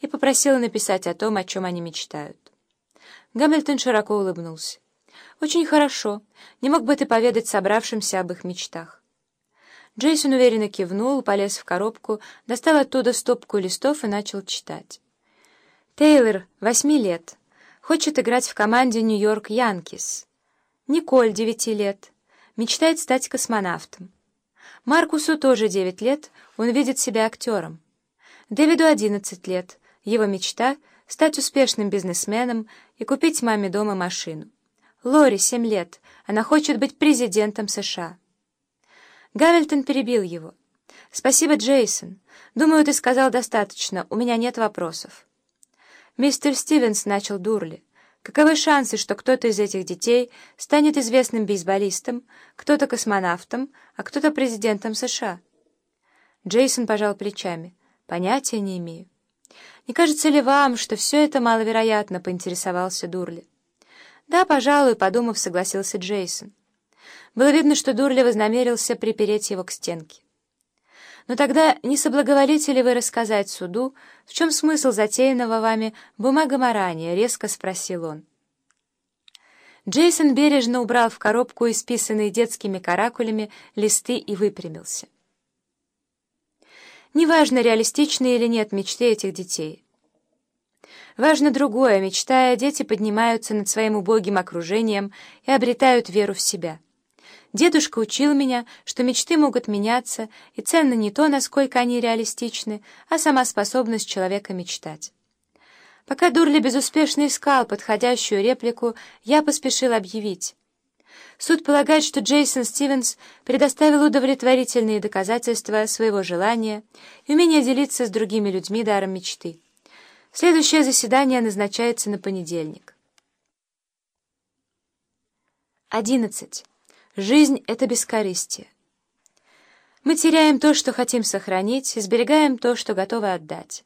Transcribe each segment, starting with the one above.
и попросила написать о том, о чем они мечтают. Гамильтон широко улыбнулся. «Очень хорошо. Не мог бы ты поведать собравшимся об их мечтах?» Джейсон уверенно кивнул, полез в коробку, достал оттуда стопку листов и начал читать. Тейлор, восьми лет, хочет играть в команде Нью-Йорк Янкис. Николь, девяти лет, мечтает стать космонавтом. Маркусу тоже девять лет, он видит себя актером. Дэвиду одиннадцать лет, его мечта — стать успешным бизнесменом и купить маме дома машину. Лори, семь лет, она хочет быть президентом США. Гамильтон перебил его. «Спасибо, Джейсон. Думаю, ты сказал достаточно, у меня нет вопросов». «Мистер Стивенс», — начал Дурли, — «каковы шансы, что кто-то из этих детей станет известным бейсболистом, кто-то космонавтом, а кто-то президентом США?» Джейсон пожал плечами. «Понятия не имею». «Не кажется ли вам, что все это маловероятно?» — поинтересовался Дурли. «Да, пожалуй», — подумав, согласился Джейсон. Было видно, что Дурли вознамерился припереть его к стенке. «Но тогда не соблаговолите ли вы рассказать суду, в чем смысл затеянного вами бумагоморания?» — резко спросил он. Джейсон бережно убрал в коробку исписанные детскими каракулями листы и выпрямился. Неважно, реалистичны или нет мечты этих детей. Важно другое, мечтая, дети поднимаются над своим убогим окружением и обретают веру в себя. Дедушка учил меня, что мечты могут меняться, и ценно не то, насколько они реалистичны, а сама способность человека мечтать. Пока Дурли безуспешно искал подходящую реплику, я поспешил объявить. Суд полагает, что Джейсон Стивенс предоставил удовлетворительные доказательства своего желания и умения делиться с другими людьми даром мечты. Следующее заседание назначается на понедельник. 11. Жизнь — это бескорыстие. Мы теряем то, что хотим сохранить, и сберегаем то, что готовы отдать.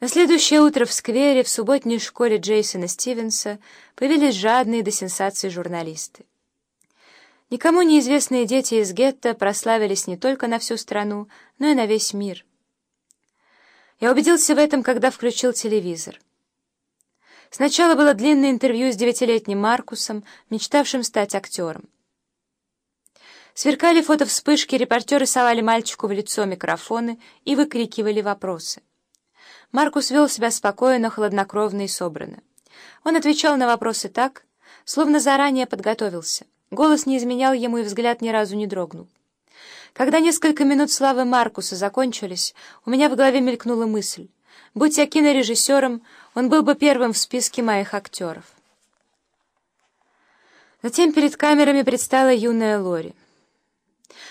На следующее утро в сквере в субботней школе Джейсона Стивенса появились жадные до сенсаций журналисты. Никому неизвестные дети из гетто прославились не только на всю страну, но и на весь мир. Я убедился в этом, когда включил телевизор. Сначала было длинное интервью с девятилетним Маркусом, мечтавшим стать актером. Сверкали фотовспышки, репортеры совали мальчику в лицо микрофоны и выкрикивали вопросы. Маркус вел себя спокойно, хладнокровно и собранно. Он отвечал на вопросы так, словно заранее подготовился. Голос не изменял ему, и взгляд ни разу не дрогнул. Когда несколько минут славы Маркуса закончились, у меня в голове мелькнула мысль. Будь я кинорежиссером, он был бы первым в списке моих актеров. Затем перед камерами предстала юная Лори.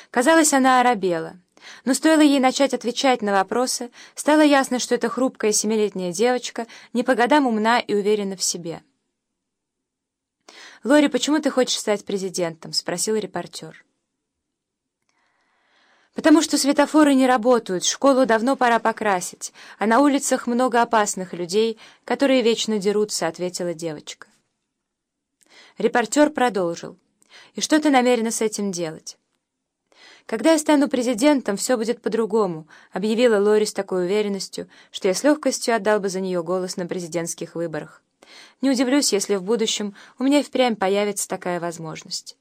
Казалось, она оробела. Но стоило ей начать отвечать на вопросы, стало ясно, что эта хрупкая семилетняя девочка не по годам умна и уверена в себе. «Лори, почему ты хочешь стать президентом?» — спросил репортер. «Потому что светофоры не работают, школу давно пора покрасить, а на улицах много опасных людей, которые вечно дерутся», — ответила девочка. Репортер продолжил. «И что ты намерена с этим делать?» «Когда я стану президентом, все будет по-другому», — объявила Лори с такой уверенностью, что я с легкостью отдал бы за нее голос на президентских выборах. Не удивлюсь, если в будущем у меня и впрямь появится такая возможность.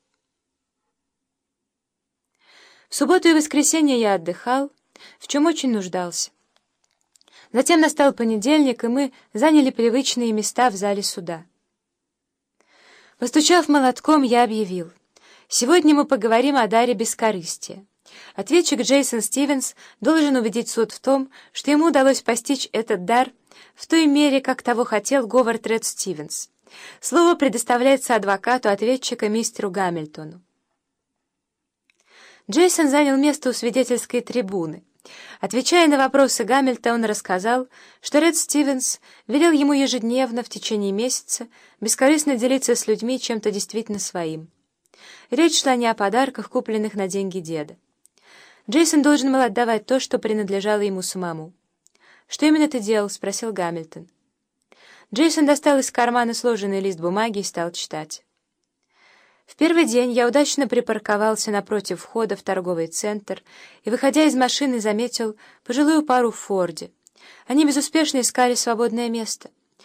В субботу и воскресенье я отдыхал, в чем очень нуждался. Затем настал понедельник, и мы заняли привычные места в зале суда. Постучав молотком, я объявил. Сегодня мы поговорим о даре бескорыстия. Ответчик Джейсон Стивенс должен убедить суд в том, что ему удалось постичь этот дар в той мере, как того хотел Говард Ред Стивенс. Слово предоставляется адвокату ответчика мистеру Гамильтону. Джейсон занял место у свидетельской трибуны. Отвечая на вопросы Гамильта, рассказал, что Ред Стивенс велел ему ежедневно в течение месяца бескорыстно делиться с людьми чем-то действительно своим. Речь шла не о подарках, купленных на деньги деда. Джейсон должен был отдавать то, что принадлежало ему самому. «Что именно ты делал?» — спросил Гамильтон. Джейсон достал из кармана сложенный лист бумаги и стал читать. В первый день я удачно припарковался напротив входа в торговый центр и, выходя из машины, заметил пожилую пару в Форде. Они безуспешно искали свободное место —